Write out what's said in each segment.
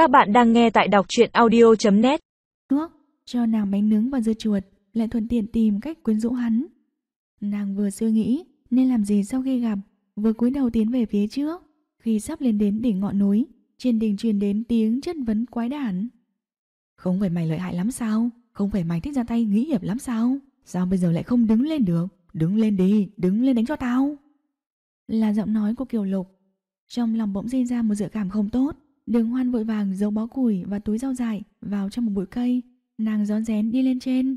Các bạn đang nghe tại đọc truyện audio.net Nước cho nàng bánh nướng và dưa chuột lại thuận tiện tìm cách quyến rũ hắn. Nàng vừa suy nghĩ nên làm gì sau khi gặp, vừa cúi đầu tiến về phía trước. Khi sắp lên đến đỉnh ngọn núi, trên đỉnh truyền đến tiếng chất vấn quái đản. Không phải mày lợi hại lắm sao? Không phải mày thích ra tay nghĩ hiệp lắm sao? Sao bây giờ lại không đứng lên được? Đứng lên đi, đứng lên đánh cho tao. Là giọng nói của Kiều Lục. Trong lòng bỗng sinh ra một dự cảm không tốt. Đường hoan vội vàng giấu bó củi và túi rau dại vào trong một bụi cây. Nàng rón rén đi lên trên.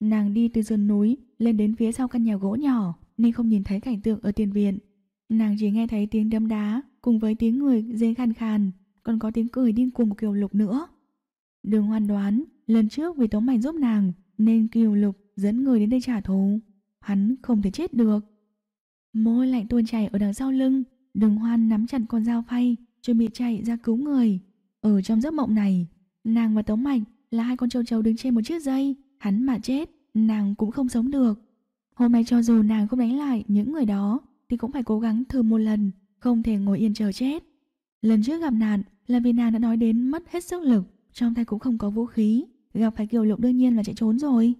Nàng đi từ sườn núi lên đến phía sau căn nhà gỗ nhỏ nên không nhìn thấy cảnh tượng ở tiền viện. Nàng chỉ nghe thấy tiếng đấm đá cùng với tiếng người dê khàn khàn, còn có tiếng cười điên cuồng của Kiều Lục nữa. Đường hoan đoán, lần trước vì Tống Mạnh giúp nàng nên Kiều Lục dẫn người đến đây trả thù. Hắn không thể chết được. Môi lạnh tuôn chảy ở đằng sau lưng, đường hoan nắm chặt con dao phay, chuẩn bị chạy ra cứu người. Ở trong giấc mộng này, nàng và Tống Mạch là hai con trâu trâu đứng trên một chiếc dây, hắn mà chết, nàng cũng không sống được. Hôm nay cho dù nàng không đánh lại những người đó, thì cũng phải cố gắng thử một lần, không thể ngồi yên chờ chết. Lần trước gặp nạn là vì nàng đã nói đến mất hết sức lực, trong tay cũng không có vũ khí, gặp phải kiều lục đương nhiên là chạy trốn rồi.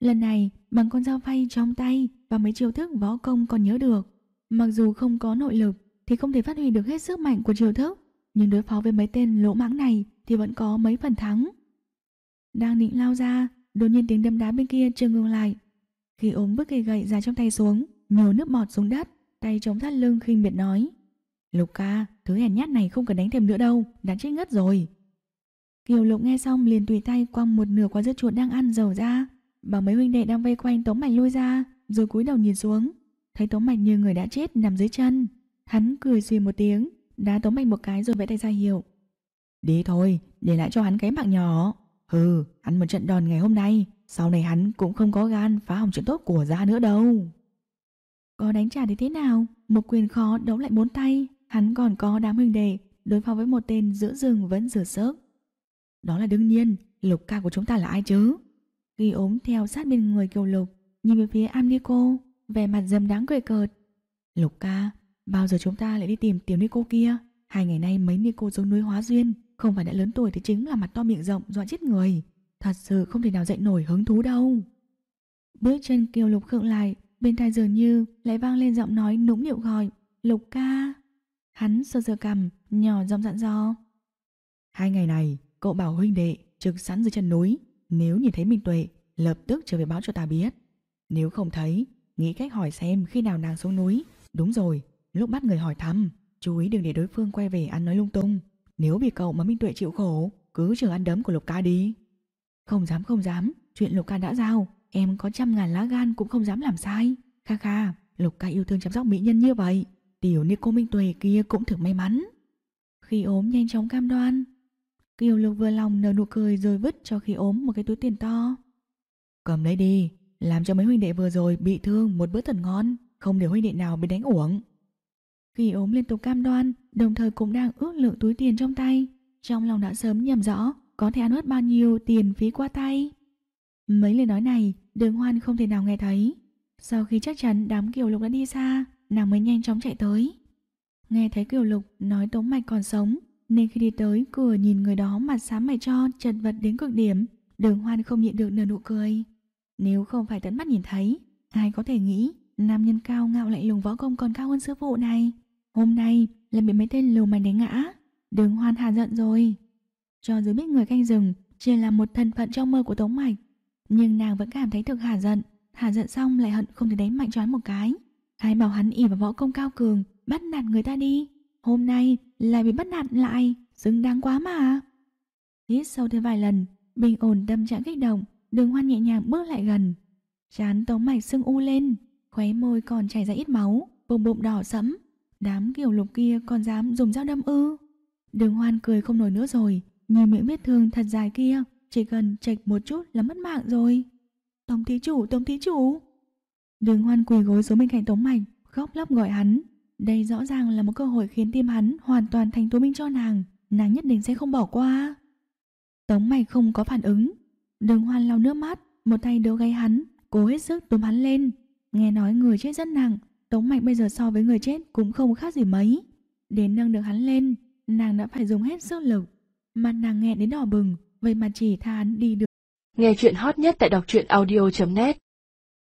Lần này, bằng con dao phay trong tay và mấy chiêu thức võ công còn nhớ được. Mặc dù không có nội lực thì không thể phát huy được hết sức mạnh của triều thức, nhưng đối phó với mấy tên lỗ mãng này thì vẫn có mấy phần thắng. Đang định lao ra, đột nhiên tiếng đâm đá bên kia chưa ngừng lại. Khi ốm bước cây gậy ra trong tay xuống, nhổ nước bọt xuống đất, tay chống thắt lưng khinh miệt nói. Lục ca, thứ hèn nhát này không cần đánh thêm nữa đâu, đã chết ngất rồi. Kiều Lục nghe xong liền tùy tay quăng một nửa quả dưa chuột đang ăn dầu ra, bảo mấy huynh đệ đang vây quanh Tống Mạch lui ra, rồi cúi đầu nhìn xuống, thấy Tống Mạch như người đã chết nằm dưới chân. Hắn cười xì một tiếng, đá Tống mạnh một cái rồi vẫy tay ra hiệu. Đi thôi, để lại cho hắn cái mạng nhỏ. Hừ, hắn một trận đòn ngày hôm nay, sau này hắn cũng không có gan phá hỏng chuyện tốt của gia nữa đâu. Có đánh trả thì thế nào? Một quyền khó đấu lại bốn tay, hắn còn có đám huynh đệ, đối phó với một tên giữa rừng vẫn rửa sức. Đó là đương nhiên, lục ca của chúng ta là ai chứ? Ghi ốm theo sát bên người kiều lục, nhìn về phía Amnico, vẻ mặt dâm đáng cười cợt. Lục ca, bao giờ chúng ta lại đi tìm tiểu Nico kia? Hai ngày nay mấy Nico giống núi hóa duyên, không phải đã lớn tuổi thì chính là mặt to miệng rộng dọa chết người. Thật sự không thể nào dậy nổi hứng thú đâu. Bước chân kiều lục khựng lại, bên tai dường như lại vang lên giọng nói nũng nịu gọi, lục ca. Hắn sơ sơ cầm, nhỏ giọng dặn dò. Hai ngày này, cậu bảo huynh đệ trực sẵn dưới chân núi, nếu nhìn thấy Minh Tuệ, lập tức trở về báo cho ta biết. Nếu không thấy, nghĩ cách hỏi xem khi nào nàng xuống núi. Đúng rồi, lúc bắt người hỏi thăm, chú ý đừng để đối phương quay về ăn nói lung tung. Nếu vì cậu mà Minh Tuệ chịu khổ, cứ chờ ăn đấm của Lục ca đi. Không dám không dám, chuyện Lục ca đã giao, em có trăm ngàn lá gan cũng không dám làm sai. Kha kha, Lục ca yêu thương chăm sóc mỹ nhân như vậy, tiểu Nico Minh Tuệ kia cũng thực may mắn. Khi ốm nhanh chóng cam đoan, Kiều Lục vừa lòng nở nụ cười rồi vứt cho khi ốm một cái túi tiền to. Cầm lấy đi, làm cho mấy huynh đệ vừa rồi bị thương một bữa thật ngon, không để huynh đệ nào bị đánh uổng. Khi ốm liên tục cam đoan, đồng thời cũng đang ước lượng túi tiền trong tay. Trong lòng đã sớm nhầm rõ có thể ăn ướt bao nhiêu tiền phí qua tay. Mấy lời nói này, đường hoan không thể nào nghe thấy. Sau khi chắc chắn đám Kiều Lục đã đi xa, nàng mới nhanh chóng chạy tới. Nghe thấy Kiều Lục nói Tống Mạch còn sống, nên khi đi tới cửa nhìn người đó mặt xám mày cho chật vật đến cực điểm, đường hoan không nhịn được nở nụ cười. Nếu không phải tận mắt nhìn thấy, ai có thể nghĩ nam nhân cao ngạo lạnh lùng võ công còn cao hơn sư phụ này. Hôm nay là bị mấy tên lù mày đánh ngã, đường hoan hà giận rồi. Cho dù biết người canh rừng chỉ là một thân phận trong mơ của Tống Mạch, nhưng nàng vẫn cảm thấy thực hà giận. Hà giận xong lại hận không thể đánh mạnh cho hắn một cái. Ai bảo hắn ỉ vào võ công cao cường, bắt nạt người ta đi. Hôm nay lại bị bắt nạt lại, xứng đáng quá mà. Hít sâu thêm vài lần, bình ổn tâm trạng kích động, đường hoan nhẹ nhàng bước lại gần. Chán tống mạch sưng u lên, khóe môi còn chảy ra ít máu, bụng bụng đỏ sẫm. Đám kiểu lục kia còn dám dùng dao đâm ư. Đường hoan cười không nổi nữa rồi, nhìn miệng vết thương thật dài kia, chỉ cần chạch một chút là mất mạng rồi. Tống thí chủ, tống thí chủ. Đường hoan quỳ gối xuống bên cạnh tống mạch, khóc lóc gọi hắn. Đây rõ ràng là một cơ hội khiến tim hắn hoàn toàn thành tố minh cho nàng, nàng nhất định sẽ không bỏ qua. Tống mạch không có phản ứng, đường hoan lau nước mắt, một tay đỡ gáy hắn, cố hết sức túm hắn lên. Nghe nói người chết rất nặng, Tống mạch bây giờ so với người chết cũng không khác gì mấy. để nâng được hắn lên, nàng đã phải dùng hết sức lực. Mặt nàng nghẹn đến đỏ bừng, vậy mà chỉ tha hắn đi được. Nghe chuyện hot nhất tại đọc truyện audio.net